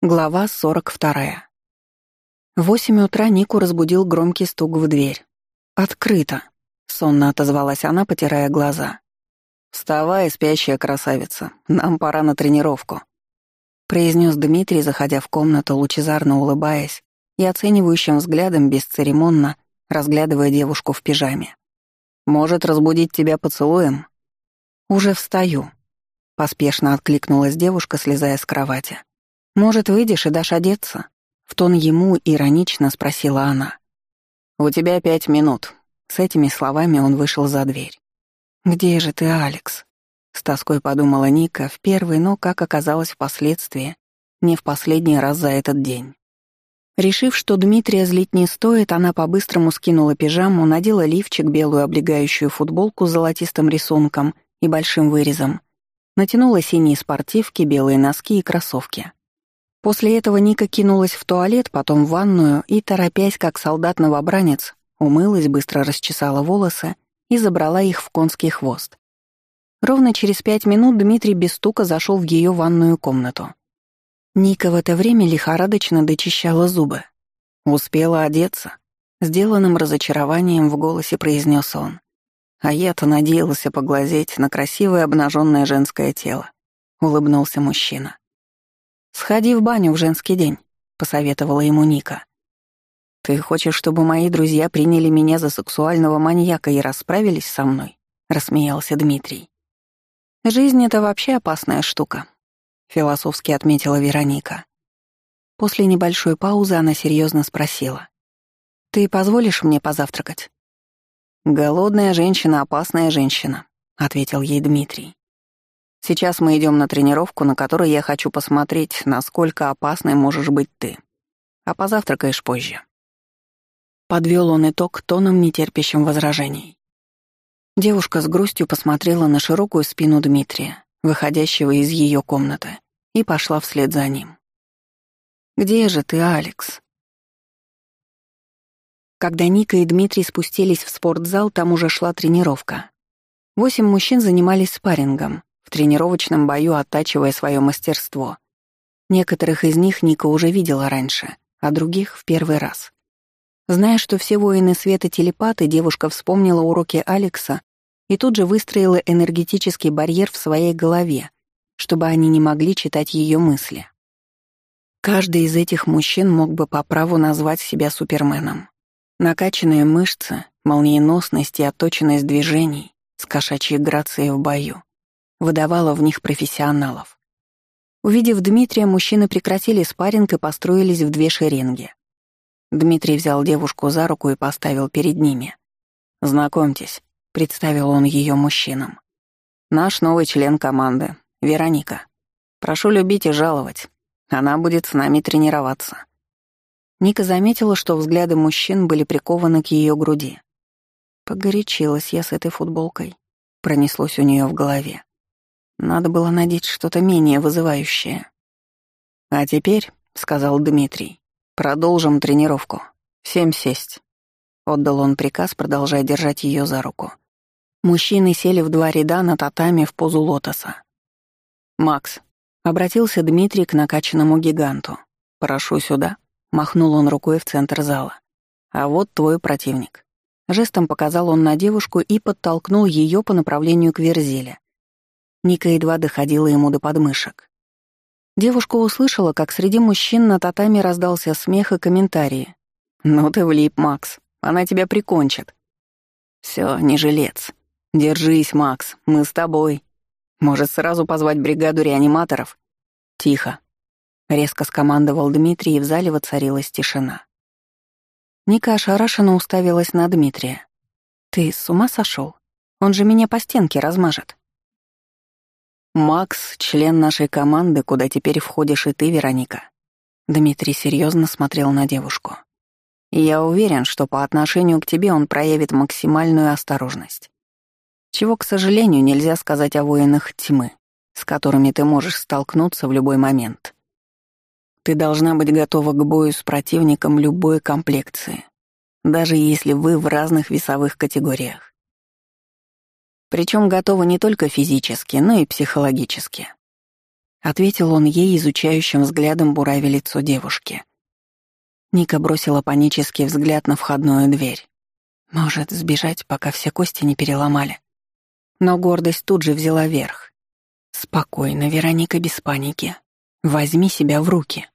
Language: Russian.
Глава 42. В восемь утра Нику разбудил громкий стук в дверь. «Открыто!» — сонно отозвалась она, потирая глаза. «Вставай, спящая красавица, нам пора на тренировку», — произнес Дмитрий, заходя в комнату, лучезарно улыбаясь и оценивающим взглядом бесцеремонно, разглядывая девушку в пижаме. «Может, разбудить тебя поцелуем?» «Уже встаю», — поспешно откликнулась девушка, слезая с кровати. «Может, выйдешь и дашь одеться?» В тон ему иронично спросила она. «У тебя пять минут». С этими словами он вышел за дверь. «Где же ты, Алекс?» С тоской подумала Ника в первый, но, как оказалось впоследствии, не в последний раз за этот день. Решив, что Дмитрия злить не стоит, она по-быстрому скинула пижаму, надела лифчик, белую облегающую футболку с золотистым рисунком и большим вырезом, натянула синие спортивки, белые носки и кроссовки. После этого Ника кинулась в туалет, потом в ванную и, торопясь, как солдат-новобранец, умылась, быстро расчесала волосы и забрала их в конский хвост. Ровно через пять минут Дмитрий без стука зашел в ее ванную комнату. Ника в это время лихорадочно дочищала зубы. Успела одеться. Сделанным разочарованием в голосе произнес он. А я-то надеялся поглазеть на красивое обнаженное женское тело. Улыбнулся мужчина. «Сходи в баню в женский день», — посоветовала ему Ника. «Ты хочешь, чтобы мои друзья приняли меня за сексуального маньяка и расправились со мной?» — рассмеялся Дмитрий. «Жизнь — это вообще опасная штука», — философски отметила Вероника. После небольшой паузы она серьезно спросила. «Ты позволишь мне позавтракать?» «Голодная женщина — опасная женщина», — ответил ей Дмитрий. Сейчас мы идем на тренировку, на которой я хочу посмотреть, насколько опасной можешь быть ты. А позавтракаешь позже». Подвел он итог тоном, нетерпящим возражений. Девушка с грустью посмотрела на широкую спину Дмитрия, выходящего из ее комнаты, и пошла вслед за ним. «Где же ты, Алекс?» Когда Ника и Дмитрий спустились в спортзал, там уже шла тренировка. Восемь мужчин занимались спаррингом, в тренировочном бою оттачивая свое мастерство. Некоторых из них Ника уже видела раньше, а других — в первый раз. Зная, что все воины света телепаты, девушка вспомнила уроки Алекса и тут же выстроила энергетический барьер в своей голове, чтобы они не могли читать ее мысли. Каждый из этих мужчин мог бы по праву назвать себя суперменом. Накачанные мышцы, молниеносность и отточенность движений с кошачьей грацией в бою выдавала в них профессионалов. Увидев Дмитрия, мужчины прекратили спарринг и построились в две шеренги. Дмитрий взял девушку за руку и поставил перед ними. «Знакомьтесь», — представил он ее мужчинам. «Наш новый член команды, Вероника. Прошу любить и жаловать. Она будет с нами тренироваться». Ника заметила, что взгляды мужчин были прикованы к ее груди. Погорячилась я с этой футболкой. Пронеслось у нее в голове. Надо было надеть что-то менее вызывающее. «А теперь», — сказал Дмитрий, — «продолжим тренировку. Всем сесть». Отдал он приказ, продолжая держать ее за руку. Мужчины сели в два ряда на татами в позу лотоса. «Макс», — обратился Дмитрий к накачанному гиганту. «Прошу сюда», — махнул он рукой в центр зала. «А вот твой противник». Жестом показал он на девушку и подтолкнул ее по направлению к Верзиле. Ника едва доходила ему до подмышек. Девушка услышала, как среди мужчин на татами раздался смех и комментарии. «Ну ты влип, Макс, она тебя прикончит». «Всё, не жилец. Держись, Макс, мы с тобой. Может, сразу позвать бригаду реаниматоров?» «Тихо», — резко скомандовал Дмитрий, и в зале воцарилась тишина. Ника ошарашенно уставилась на Дмитрия. «Ты с ума сошёл? Он же меня по стенке размажет». «Макс — член нашей команды, куда теперь входишь и ты, Вероника». Дмитрий серьезно смотрел на девушку. «Я уверен, что по отношению к тебе он проявит максимальную осторожность. Чего, к сожалению, нельзя сказать о воинах тьмы, с которыми ты можешь столкнуться в любой момент. Ты должна быть готова к бою с противником любой комплекции, даже если вы в разных весовых категориях. Причем готова не только физически, но и психологически. — ответил он ей изучающим взглядом буравя лицо девушки. Ника бросила панический взгляд на входную дверь. Может, сбежать, пока все кости не переломали. Но гордость тут же взяла верх. «Спокойно, Вероника, без паники. Возьми себя в руки».